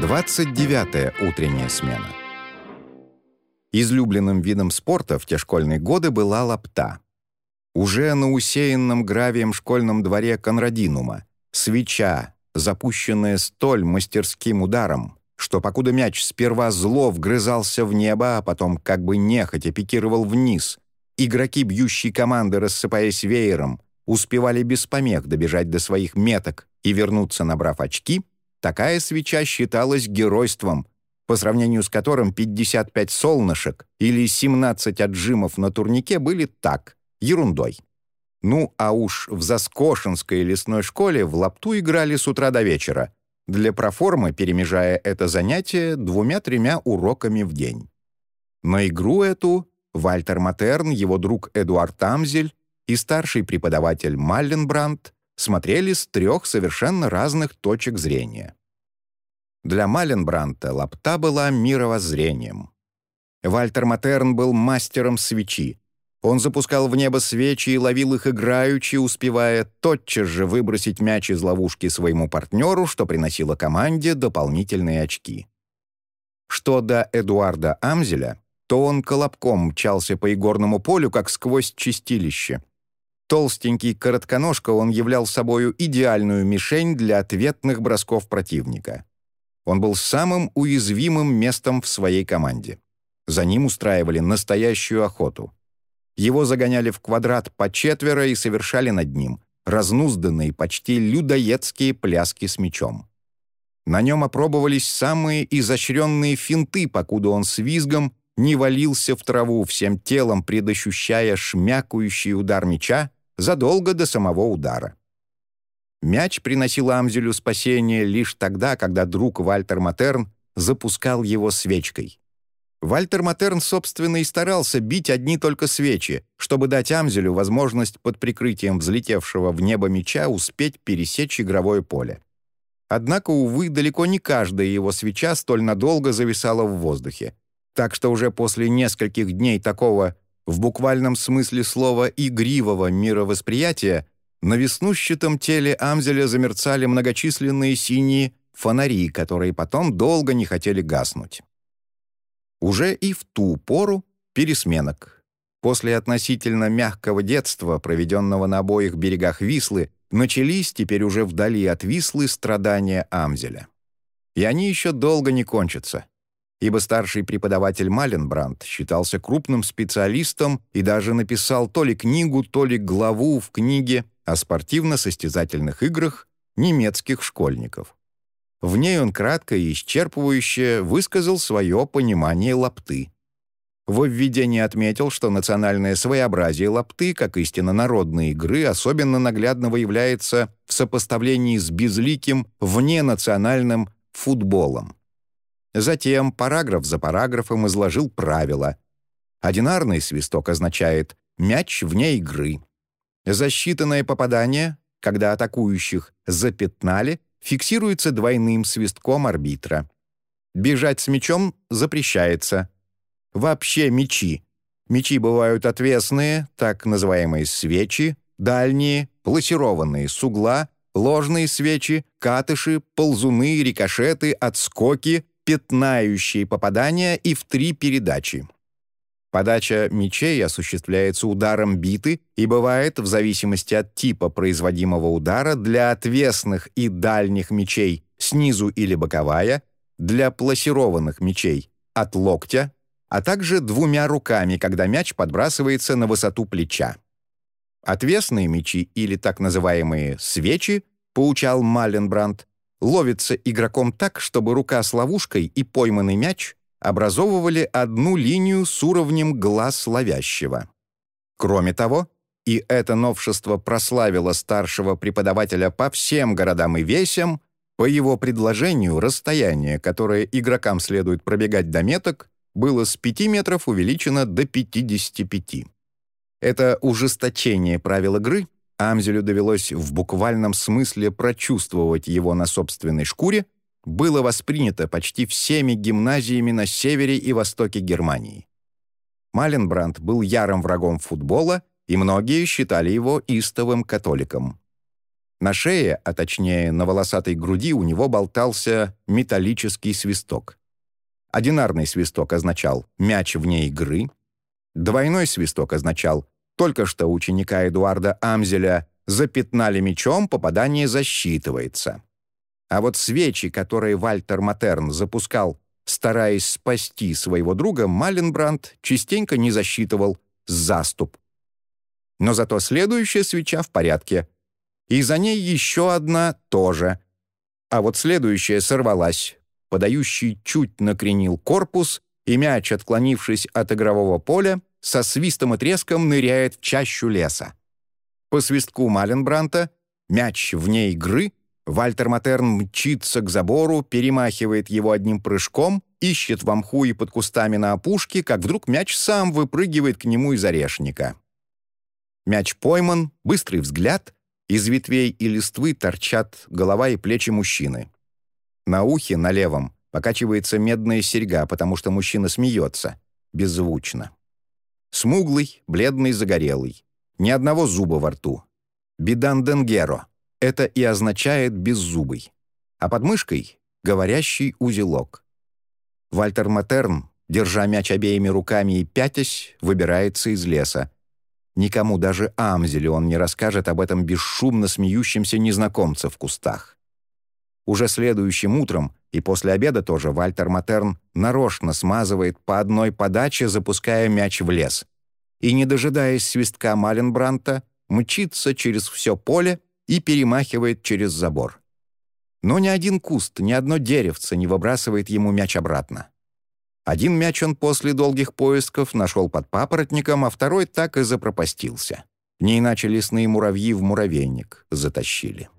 29-я утренняя смена. Излюбленным видом спорта в те школьные годы была лапта. Уже на усеянном гравием школьном дворе Конрадинума свеча, запущенная столь мастерским ударом, что покуда мяч сперва зло вгрызался в небо, а потом как бы нехотя пикировал вниз, игроки бьющей команды, рассыпаясь веером, успевали без помех добежать до своих меток и вернуться, набрав очки — Такая свеча считалась геройством, по сравнению с которым 55 солнышек или 17 отжимов на турнике были так, ерундой. Ну, а уж в Заскошинской лесной школе в лапту играли с утра до вечера, для проформы перемежая это занятие двумя-тремя уроками в день. На игру эту Вальтер Матерн, его друг Эдуард Тамзель и старший преподаватель Малленбрандт смотрели с трех совершенно разных точек зрения. Для Маленбранта лапта была мировоззрением. Вальтер Матерн был мастером свечи. Он запускал в небо свечи и ловил их играючи, успевая тотчас же выбросить мяч из ловушки своему партнеру, что приносило команде дополнительные очки. Что до Эдуарда Амзеля, то он колобком мчался по игорному полю, как сквозь чистилище. Толстенький коротконожка он являл собою идеальную мишень для ответных бросков противника. Он был самым уязвимым местом в своей команде. За ним устраивали настоящую охоту. Его загоняли в квадрат по четверо и совершали над ним разнузданные, почти людоедские пляски с мечом. На нем опробовались самые изощренные финты, покуда он с визгом не валился в траву всем телом, предощущая шмякающий удар меча задолго до самого удара. Мяч приносил Амзелю спасение лишь тогда, когда друг Вальтер Матерн запускал его свечкой. Вальтер Матерн, собственно, и старался бить одни только свечи, чтобы дать Амзелю возможность под прикрытием взлетевшего в небо мяча успеть пересечь игровое поле. Однако, увы, далеко не каждая его свеча столь надолго зависала в воздухе. Так что уже после нескольких дней такого в буквальном смысле слова «игривого» мировосприятия на веснущатом теле Амзеля замерцали многочисленные синие фонари, которые потом долго не хотели гаснуть. Уже и в ту пору пересменок. После относительно мягкого детства, проведенного на обоих берегах Вислы, начались теперь уже вдали от Вислы страдания Амзеля. И они еще долго не кончатся ибо старший преподаватель Маленбранд считался крупным специалистом и даже написал то ли книгу, то ли главу в книге о спортивно-состязательных играх немецких школьников. В ней он кратко и исчерпывающе высказал свое понимание лапты. Во введении отметил, что национальное своеобразие лапты, как истинно народной игры, особенно наглядно выявляется в сопоставлении с безликим вненациональным футболом. Затем параграф за параграфом изложил правила. Одинарный свисток означает «мяч вне игры». Засчитанное попадание, когда атакующих запятнали, фиксируется двойным свистком арбитра. Бежать с мячом запрещается. Вообще мячи. Мячи бывают отвесные, так называемые свечи, дальние, плассированные с угла, ложные свечи, катыши, ползуны, рикошеты, отскоки, пятнающие попадания и в три передачи. Подача мячей осуществляется ударом биты и бывает, в зависимости от типа производимого удара, для отвесных и дальних мячей снизу или боковая, для плассированных мячей от локтя, а также двумя руками, когда мяч подбрасывается на высоту плеча. Отвесные мячи или так называемые «свечи», поучал Маленбранд, ловится игроком так, чтобы рука с ловушкой и пойманный мяч образовывали одну линию с уровнем глаз ловящего. Кроме того, и это новшество прославило старшего преподавателя по всем городам и весям, по его предложению расстояние, которое игрокам следует пробегать до меток, было с 5 метров увеличено до 55. Это ужесточение правил игры Амзелю довелось в буквальном смысле прочувствовать его на собственной шкуре, было воспринято почти всеми гимназиями на севере и востоке Германии. Маленбранд был ярым врагом футбола, и многие считали его истовым католиком. На шее, а точнее на волосатой груди, у него болтался металлический свисток. Одинарный свисток означал «мяч вне игры», двойной свисток означал «только что ученика Эдуарда Амзеля запятнали мячом, попадание засчитывается». А вот свечи, которые Вальтер Матерн запускал, стараясь спасти своего друга, Маленбранд частенько не засчитывал заступ. Но зато следующая свеча в порядке — и за ней еще одна тоже. А вот следующая сорвалась. Подающий чуть накренил корпус, и мяч, отклонившись от игрового поля, со свистом и треском ныряет в чащу леса. По свистку Маленбранта мяч вне игры, Вальтер Матерн мчится к забору, перемахивает его одним прыжком, ищет в мху и под кустами на опушке, как вдруг мяч сам выпрыгивает к нему из орешника. Мяч пойман, быстрый взгляд, из ветвей и листвы торчат голова и плечи мужчины. На ухе, на левом, покачивается медная серьга, потому что мужчина смеется. Беззвучно. Смуглый, бледный, загорелый. Ни одного зуба во рту. Биданденгеро. Это и означает «беззубый». А под мышкой — говорящий узелок. Вальтер Матерн, держа мяч обеими руками и пятясь, выбирается из леса. Никому, даже Амзеле, он не расскажет об этом бесшумно смеющемся незнакомце в кустах. Уже следующим утром и после обеда тоже Вальтер Матерн нарочно смазывает по одной подаче, запуская мяч в лес. И, не дожидаясь свистка Маленбранта, мчится через все поле и перемахивает через забор. Но ни один куст, ни одно деревце не выбрасывает ему мяч обратно. Один мяч он после долгих поисков нашел под папоротником, а второй так и запропастился. Не иначе лесные муравьи в муравейник затащили.